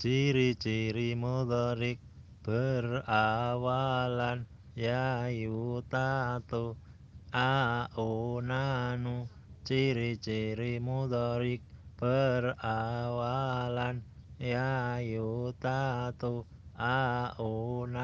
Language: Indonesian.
Ciri-ciri mudhorik berawalan ya yutatu aunanu. Ciri-ciri mudhorik berawalan ya yutatu aunanu.